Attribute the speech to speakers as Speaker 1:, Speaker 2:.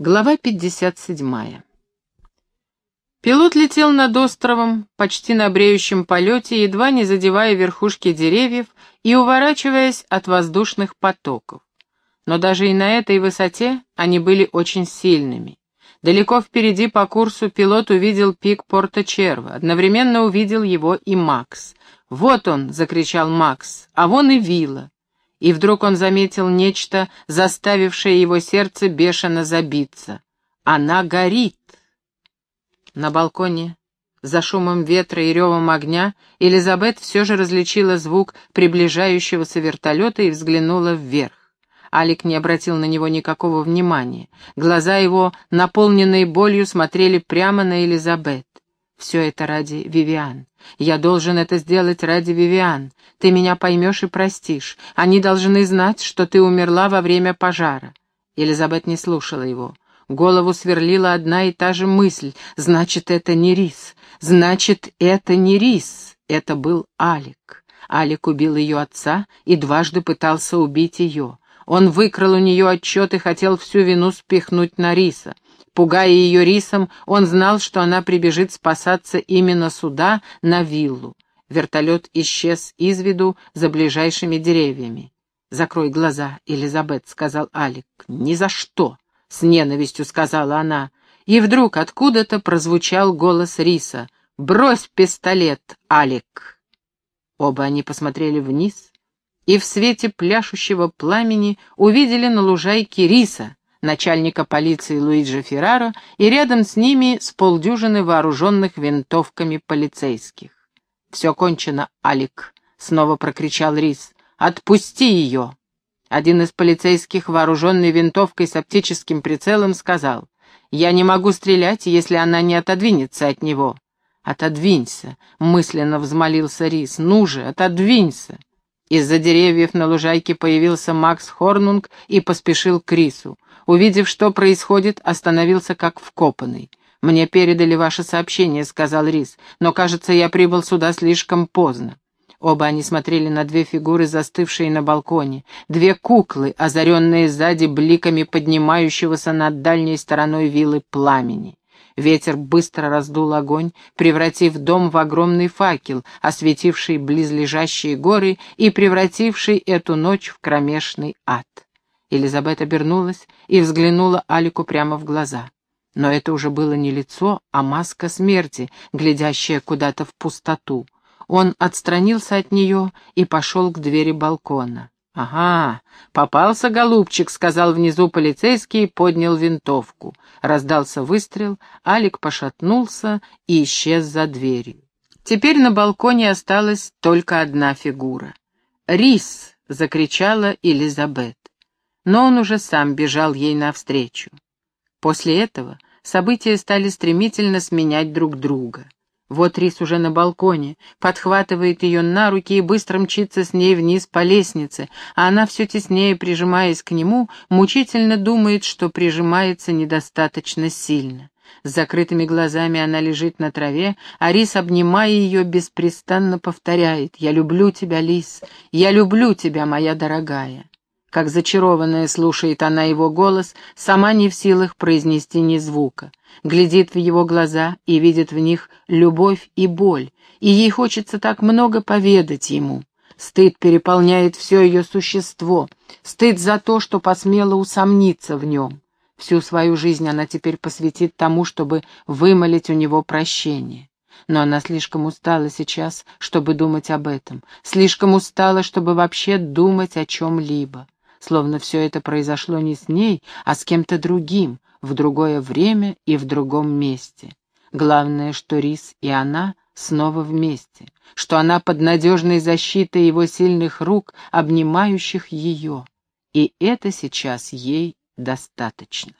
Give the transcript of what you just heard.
Speaker 1: Глава 57. Пилот летел над островом, почти на бреющем полете, едва не задевая верхушки деревьев и уворачиваясь от воздушных потоков. Но даже и на этой высоте они были очень сильными. Далеко впереди по курсу пилот увидел пик порта Черва, одновременно увидел его и Макс. «Вот он!» — закричал Макс, «а вон и вилла!» И вдруг он заметил нечто, заставившее его сердце бешено забиться. Она горит. На балконе, за шумом ветра и ревом огня, Элизабет все же различила звук приближающегося вертолета и взглянула вверх. Алик не обратил на него никакого внимания. Глаза его, наполненные болью, смотрели прямо на Элизабет. Все это ради Вивиан. Я должен это сделать ради Вивиан. Ты меня поймешь и простишь. Они должны знать, что ты умерла во время пожара. Елизабет не слушала его. Голову сверлила одна и та же мысль. Значит, это не Рис. Значит, это не Рис. Это был Алик. Алик убил ее отца и дважды пытался убить ее. Он выкрал у нее отчет и хотел всю вину спихнуть на Риса. Пугая ее рисом, он знал, что она прибежит спасаться именно сюда, на виллу. Вертолет исчез из виду за ближайшими деревьями. «Закрой глаза, Элизабет», — сказал Алик. «Ни за что», — с ненавистью сказала она. И вдруг откуда-то прозвучал голос Риса. «Брось пистолет, Алик!» Оба они посмотрели вниз и в свете пляшущего пламени увидели на лужайке Риса, начальника полиции Луиджи Ферраро, и рядом с ними с полдюжины вооруженных винтовками полицейских. «Все кончено, Алик», — снова прокричал Рис. «Отпусти ее!» Один из полицейских, вооруженный винтовкой с оптическим прицелом, сказал, «Я не могу стрелять, если она не отодвинется от него». «Отодвинься», — мысленно взмолился Рис, «ну же, отодвинься». Из-за деревьев на лужайке появился Макс Хорнунг и поспешил к Рису. Увидев, что происходит, остановился как вкопанный. «Мне передали ваше сообщение», — сказал Рис, «но, кажется, я прибыл сюда слишком поздно». Оба они смотрели на две фигуры, застывшие на балконе, две куклы, озаренные сзади бликами поднимающегося над дальней стороной виллы пламени. Ветер быстро раздул огонь, превратив дом в огромный факел, осветивший близлежащие горы и превративший эту ночь в кромешный ад. Елизабет обернулась и взглянула Алику прямо в глаза. Но это уже было не лицо, а маска смерти, глядящая куда-то в пустоту. Он отстранился от нее и пошел к двери балкона. «Ага, попался, голубчик», — сказал внизу полицейский и поднял винтовку. Раздался выстрел, Алик пошатнулся и исчез за дверью. Теперь на балконе осталась только одна фигура. «Рис!» — закричала Элизабет но он уже сам бежал ей навстречу. После этого события стали стремительно сменять друг друга. Вот Рис уже на балконе, подхватывает ее на руки и быстро мчится с ней вниз по лестнице, а она все теснее, прижимаясь к нему, мучительно думает, что прижимается недостаточно сильно. С закрытыми глазами она лежит на траве, а Рис, обнимая ее, беспрестанно повторяет «Я люблю тебя, Лис, я люблю тебя, моя дорогая». Как зачарованная слушает она его голос, сама не в силах произнести ни звука. Глядит в его глаза и видит в них любовь и боль, и ей хочется так много поведать ему. Стыд переполняет все ее существо, стыд за то, что посмела усомниться в нем. Всю свою жизнь она теперь посвятит тому, чтобы вымолить у него прощение. Но она слишком устала сейчас, чтобы думать об этом, слишком устала, чтобы вообще думать о чем-либо словно все это произошло не с ней, а с кем-то другим, в другое время и в другом месте. Главное, что Рис и она снова вместе, что она под надежной защитой его сильных рук, обнимающих ее. И это сейчас ей достаточно.